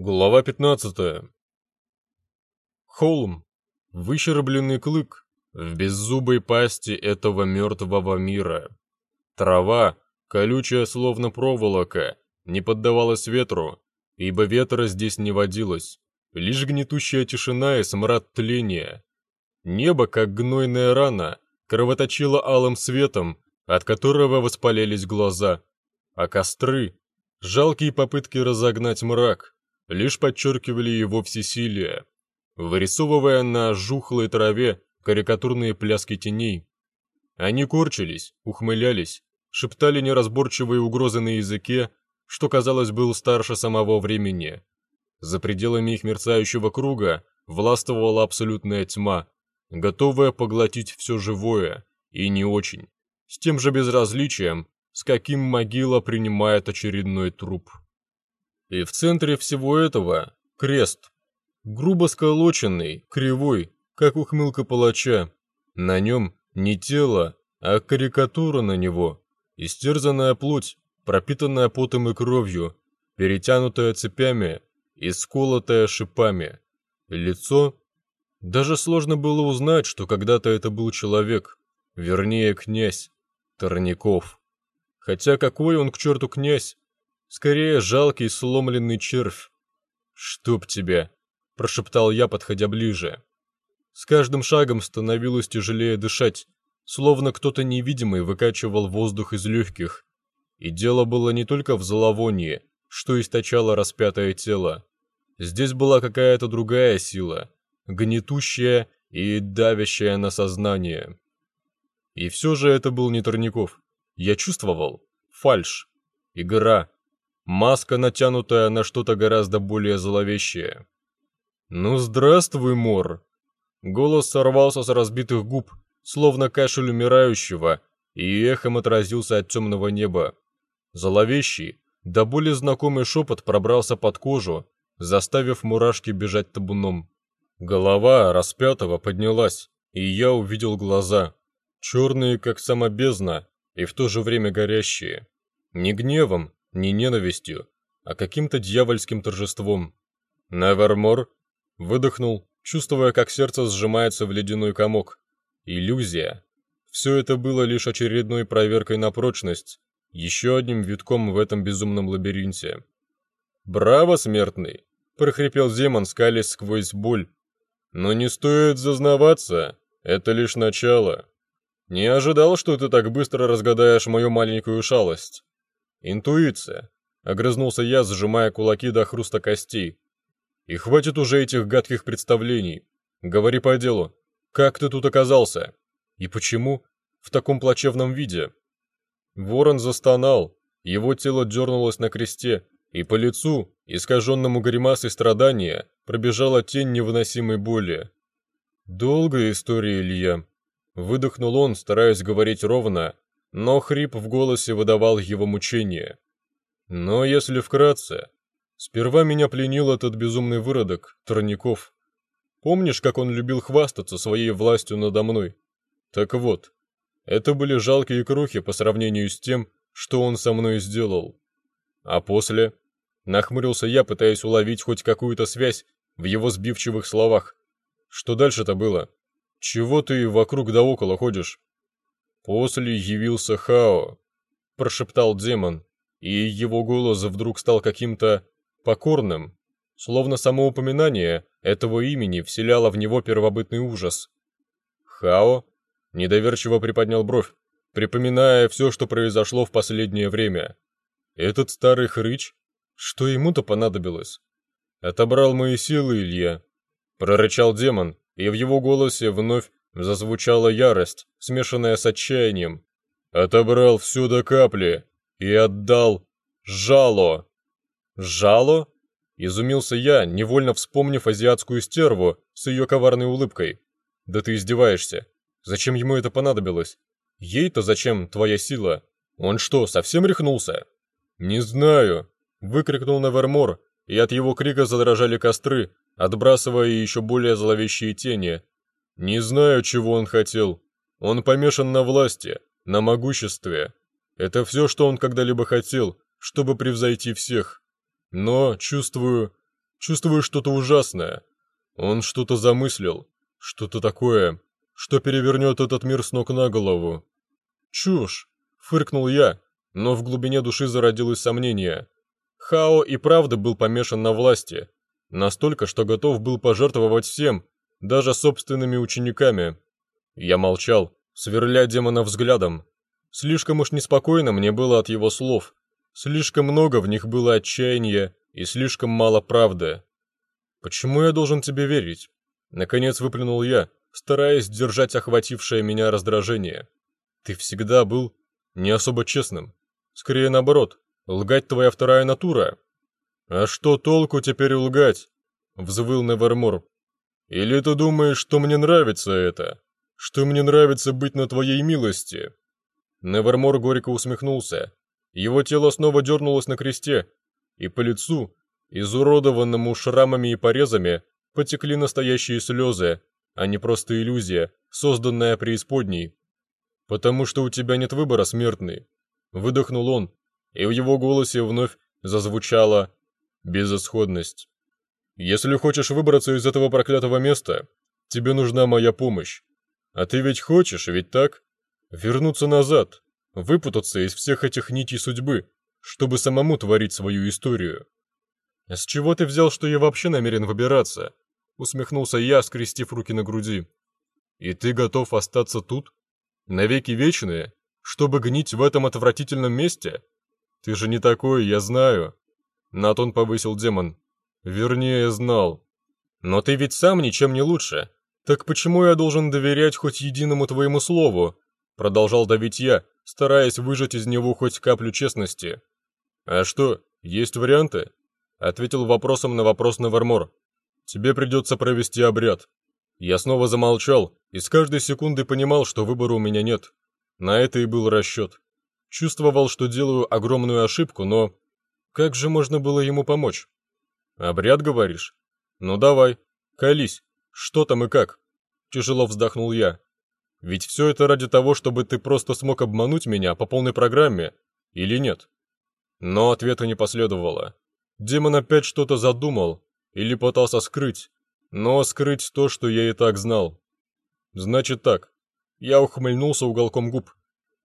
Глава 15. Холм. Выщербленный клык в беззубой пасти этого мертвого мира. Трава, колючая словно проволока, не поддавалась ветру, ибо ветра здесь не водилось. Лишь гнетущая тишина и смрад тления. Небо, как гнойная рана, кровоточило алым светом, от которого воспалились глаза. А костры — жалкие попытки разогнать мрак — лишь подчеркивали его всесилие, вырисовывая на жухлой траве карикатурные пляски теней. Они корчились, ухмылялись, шептали неразборчивые угрозы на языке, что, казалось, был старше самого времени. За пределами их мерцающего круга властвовала абсолютная тьма, готовая поглотить все живое, и не очень, с тем же безразличием, с каким могила принимает очередной труп. И в центре всего этого крест. Грубо сколоченный, кривой, как ухмылка палача. На нем не тело, а карикатура на него. Истерзанная плоть, пропитанная потом и кровью, перетянутая цепями и сколотая шипами. Лицо... Даже сложно было узнать, что когда-то это был человек, вернее, князь, Торников. Хотя какой он к черту князь, Скорее, жалкий сломленный червь. «Чтоб тебя!» – прошептал я, подходя ближе. С каждым шагом становилось тяжелее дышать, словно кто-то невидимый выкачивал воздух из легких. И дело было не только в зловонии, что источало распятое тело. Здесь была какая-то другая сила, гнетущая и давящая на сознание. И все же это был не Торников. Я чувствовал фальш, игра, Маска, натянутая на что-то гораздо более зловещее. «Ну, здравствуй, Мор!» Голос сорвался с разбитых губ, словно кашель умирающего, и эхом отразился от темного неба. Зловещий, да более знакомый шепот пробрался под кожу, заставив мурашки бежать табуном. Голова распятого поднялась, и я увидел глаза, черные, как сама бездна, и в то же время горящие. Не гневом, не ненавистью, а каким-то дьявольским торжеством. «Невермор!» Выдохнул, чувствуя, как сердце сжимается в ледяной комок. Иллюзия. Все это было лишь очередной проверкой на прочность, еще одним витком в этом безумном лабиринте. «Браво, смертный!» – прохрипел демон, скалясь сквозь боль. «Но не стоит зазнаваться, это лишь начало. Не ожидал, что ты так быстро разгадаешь мою маленькую шалость. «Интуиция», — огрызнулся я, сжимая кулаки до хруста костей. «И хватит уже этих гадких представлений. Говори по делу. Как ты тут оказался? И почему в таком плачевном виде?» Ворон застонал, его тело дернулось на кресте, и по лицу, искаженному гримасой страдания, пробежала тень невыносимой боли. «Долгая история, Илья», — выдохнул он, стараясь говорить ровно, но хрип в голосе выдавал его мучение. Но если вкратце, сперва меня пленил этот безумный выродок, Тройников. Помнишь, как он любил хвастаться своей властью надо мной? Так вот, это были жалкие крохи по сравнению с тем, что он со мной сделал. А после... Нахмурился я, пытаясь уловить хоть какую-то связь в его сбивчивых словах. Что дальше-то было? Чего ты вокруг да около ходишь? «После явился Хао», — прошептал демон, и его голос вдруг стал каким-то покорным, словно само упоминание этого имени вселяло в него первобытный ужас. «Хао?» — недоверчиво приподнял бровь, припоминая все, что произошло в последнее время. «Этот старый хрыч? Что ему-то понадобилось?» «Отобрал мои силы, Илья», — прорычал демон, и в его голосе вновь Зазвучала ярость, смешанная с отчаянием. Отобрал всю до капли и отдал жало. Жало? Изумился я, невольно вспомнив азиатскую стерву с ее коварной улыбкой. Да ты издеваешься. Зачем ему это понадобилось? Ей-то зачем твоя сила? Он что, совсем рехнулся? Не знаю, выкрикнул Невермор, и от его крика задрожали костры, отбрасывая еще более зловещие тени, не знаю, чего он хотел. Он помешан на власти, на могуществе. Это все, что он когда-либо хотел, чтобы превзойти всех. Но, чувствую, Чувствую что-то ужасное. Он что-то замыслил, что-то такое, что перевернет этот мир с ног на голову. Чушь, фыркнул я, но в глубине души зародилось сомнение. Хао и правда был помешан на власти, настолько, что готов был пожертвовать всем, даже собственными учениками. Я молчал, сверля демона взглядом. Слишком уж неспокойно мне было от его слов. Слишком много в них было отчаяния и слишком мало правды. «Почему я должен тебе верить?» Наконец выплюнул я, стараясь держать охватившее меня раздражение. «Ты всегда был не особо честным. Скорее наоборот, лгать твоя вторая натура». «А что толку теперь лгать?» — взвыл Невермор. «Или ты думаешь, что мне нравится это? Что мне нравится быть на твоей милости?» Невермор горько усмехнулся. Его тело снова дернулось на кресте, и по лицу, изуродованному шрамами и порезами, потекли настоящие слезы, а не просто иллюзия, созданная преисподней. «Потому что у тебя нет выбора, смертный», — выдохнул он, и в его голосе вновь зазвучала безысходность. «Если хочешь выбраться из этого проклятого места, тебе нужна моя помощь. А ты ведь хочешь, ведь так? Вернуться назад, выпутаться из всех этих нитей судьбы, чтобы самому творить свою историю». «С чего ты взял, что я вообще намерен выбираться?» Усмехнулся я, скрестив руки на груди. «И ты готов остаться тут? Навеки вечные? Чтобы гнить в этом отвратительном месте? Ты же не такой, я знаю!» На тон повысил демон. «Вернее, знал. Но ты ведь сам ничем не лучше. Так почему я должен доверять хоть единому твоему слову?» Продолжал давить я, стараясь выжать из него хоть каплю честности. «А что, есть варианты?» Ответил вопросом на вопрос Невермор. «Тебе придется провести обряд». Я снова замолчал и с каждой секунды понимал, что выбора у меня нет. На это и был расчет. Чувствовал, что делаю огромную ошибку, но... Как же можно было ему помочь? «Обряд, говоришь? Ну давай, колись. Что там и как?» Тяжело вздохнул я. «Ведь все это ради того, чтобы ты просто смог обмануть меня по полной программе, или нет?» Но ответа не последовало. Демон опять что-то задумал или пытался скрыть, но скрыть то, что я и так знал. Значит так. Я ухмыльнулся уголком губ.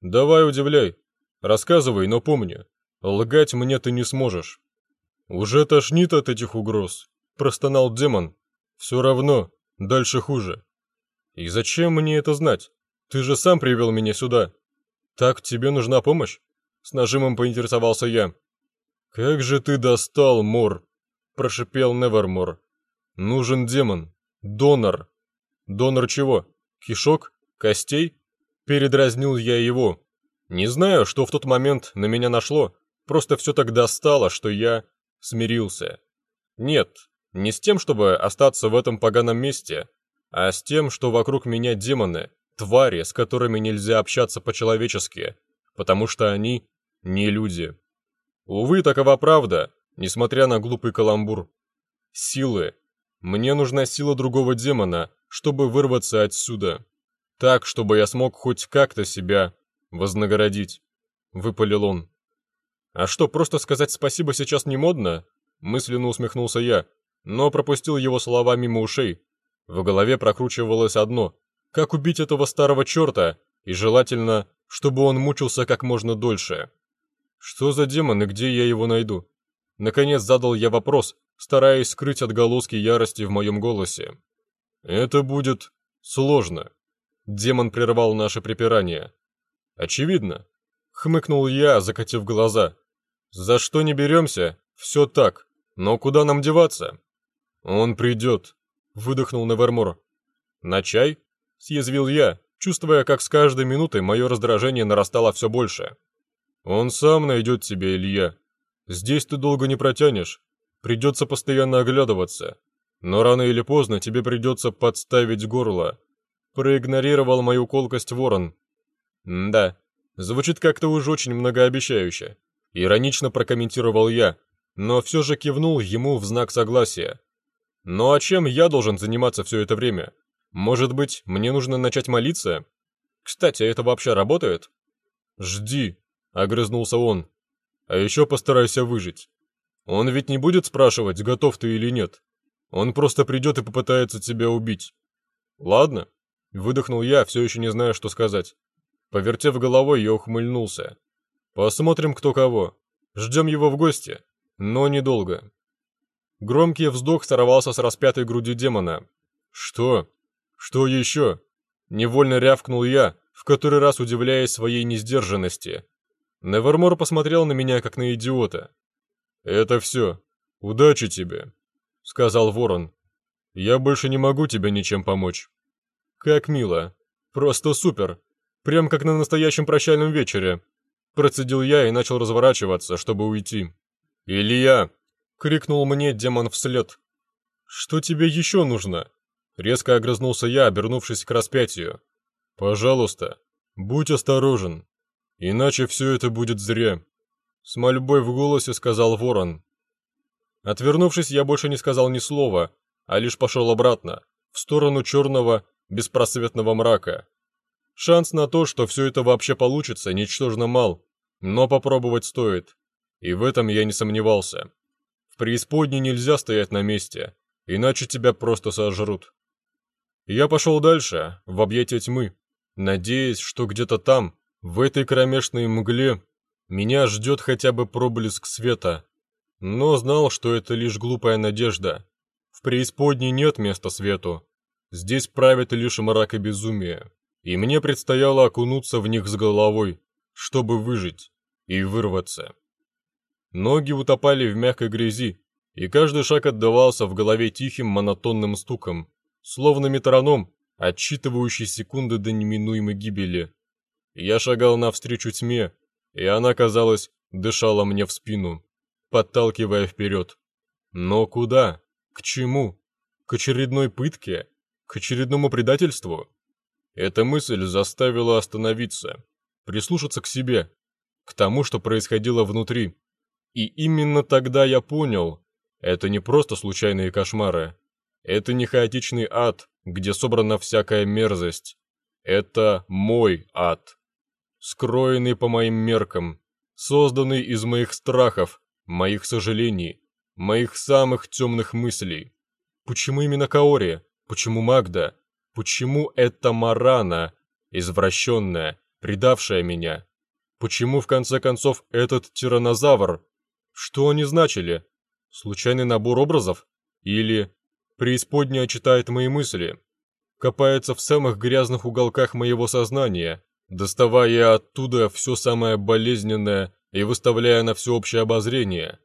Давай удивляй. Рассказывай, но помни, лгать мне ты не сможешь. Уже тошнит от этих угроз, простонал демон. Все равно, дальше хуже. И зачем мне это знать? Ты же сам привел меня сюда. Так тебе нужна помощь? С нажимом поинтересовался я. «Как же ты достал, Мор!» – прошипел Невермор. «Нужен демон. Донор». «Донор чего? Кишок? Костей?» Передразнил я его. Не знаю, что в тот момент на меня нашло, просто все так достало, что я смирился. Нет, не с тем, чтобы остаться в этом поганом месте, а с тем, что вокруг меня демоны, твари, с которыми нельзя общаться по-человечески, потому что они не люди. Увы, такова правда, несмотря на глупый каламбур. Силы. Мне нужна сила другого демона, чтобы вырваться отсюда. Так, чтобы я смог хоть как-то себя вознаградить. Выпалил он. А что, просто сказать спасибо сейчас не модно? Мысленно усмехнулся я, но пропустил его слова мимо ушей. В голове прокручивалось одно. Как убить этого старого черта? И желательно, чтобы он мучился как можно дольше. Что за демон и где я его найду? Наконец задал я вопрос, стараясь скрыть отголоски ярости в моем голосе. Это будет сложно. Демон прервал наше припирание. Очевидно. Хмыкнул я, закатив глаза. За что не беремся, все так. Но куда нам деваться? Он придет, выдохнул Невермор. На чай? Съязвил я, чувствуя, как с каждой минутой мое раздражение нарастало все больше. «Он сам найдет тебя, Илья. Здесь ты долго не протянешь. Придется постоянно оглядываться. Но рано или поздно тебе придется подставить горло». Проигнорировал мою колкость ворон. «Да, звучит как-то уж очень многообещающе». Иронично прокомментировал я, но все же кивнул ему в знак согласия. «Ну а чем я должен заниматься все это время? Может быть, мне нужно начать молиться? Кстати, это вообще работает?» «Жди», Огрызнулся он. А еще постарайся выжить. Он ведь не будет спрашивать, готов ты или нет. Он просто придет и попытается тебя убить. Ладно, выдохнул я, все еще не зная, что сказать. Повертев головой, я ухмыльнулся. Посмотрим, кто кого. Ждем его в гости, но недолго. Громкий вздох сорвался с распятой груди демона. Что? Что еще? Невольно рявкнул я, в который раз удивляясь своей несдержанности. Невермор посмотрел на меня, как на идиота. «Это все. Удачи тебе», — сказал ворон. «Я больше не могу тебе ничем помочь». «Как мило. Просто супер. Прям как на настоящем прощальном вечере». Процедил я и начал разворачиваться, чтобы уйти. «Илья!» — крикнул мне демон вслед. «Что тебе еще нужно?» Резко огрызнулся я, обернувшись к распятию. «Пожалуйста, будь осторожен, иначе все это будет зря», — с мольбой в голосе сказал ворон. Отвернувшись, я больше не сказал ни слова, а лишь пошел обратно, в сторону черного, беспросветного мрака. Шанс на то, что все это вообще получится, ничтожно мал, но попробовать стоит, и в этом я не сомневался. В преисподней нельзя стоять на месте, иначе тебя просто сожрут. Я пошел дальше, в объятия тьмы, надеясь, что где-то там, в этой кромешной мгле, меня ждет хотя бы проблеск света. Но знал, что это лишь глупая надежда. В преисподней нет места свету. Здесь правит лишь мрак и безумие. И мне предстояло окунуться в них с головой, чтобы выжить и вырваться. Ноги утопали в мягкой грязи, и каждый шаг отдавался в голове тихим монотонным стуком словно метроном, отсчитывающий секунды до неминуемой гибели. Я шагал навстречу тьме, и она, казалось, дышала мне в спину, подталкивая вперед. Но куда? К чему? К очередной пытке? К очередному предательству? Эта мысль заставила остановиться, прислушаться к себе, к тому, что происходило внутри. И именно тогда я понял, это не просто случайные кошмары. Это не хаотичный ад, где собрана всякая мерзость. Это мой ад. Скроенный по моим меркам, созданный из моих страхов, моих сожалений, моих самых темных мыслей. Почему именно Каори? Почему Магда? Почему это Марана, извращенная, предавшая меня? Почему, в конце концов, этот тиранозавр? Что они значили? Случайный набор образов? Или Преисподняя читает мои мысли, копается в самых грязных уголках моего сознания, доставая оттуда все самое болезненное и выставляя на всеобщее обозрение.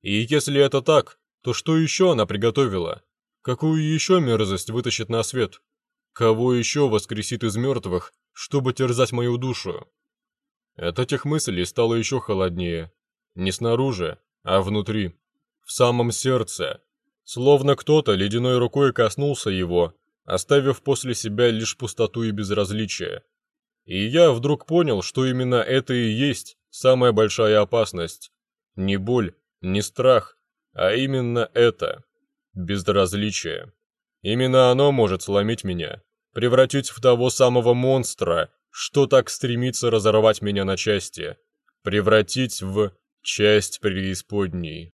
И если это так, то что еще она приготовила? Какую еще мерзость вытащит на свет? Кого еще воскресит из мертвых, чтобы терзать мою душу? От этих мыслей стало еще холоднее. Не снаружи, а внутри. В самом сердце, Словно кто-то ледяной рукой коснулся его, оставив после себя лишь пустоту и безразличие. И я вдруг понял, что именно это и есть самая большая опасность. Не боль, не страх, а именно это – безразличие. Именно оно может сломить меня, превратить в того самого монстра, что так стремится разорвать меня на части, превратить в часть преисподней.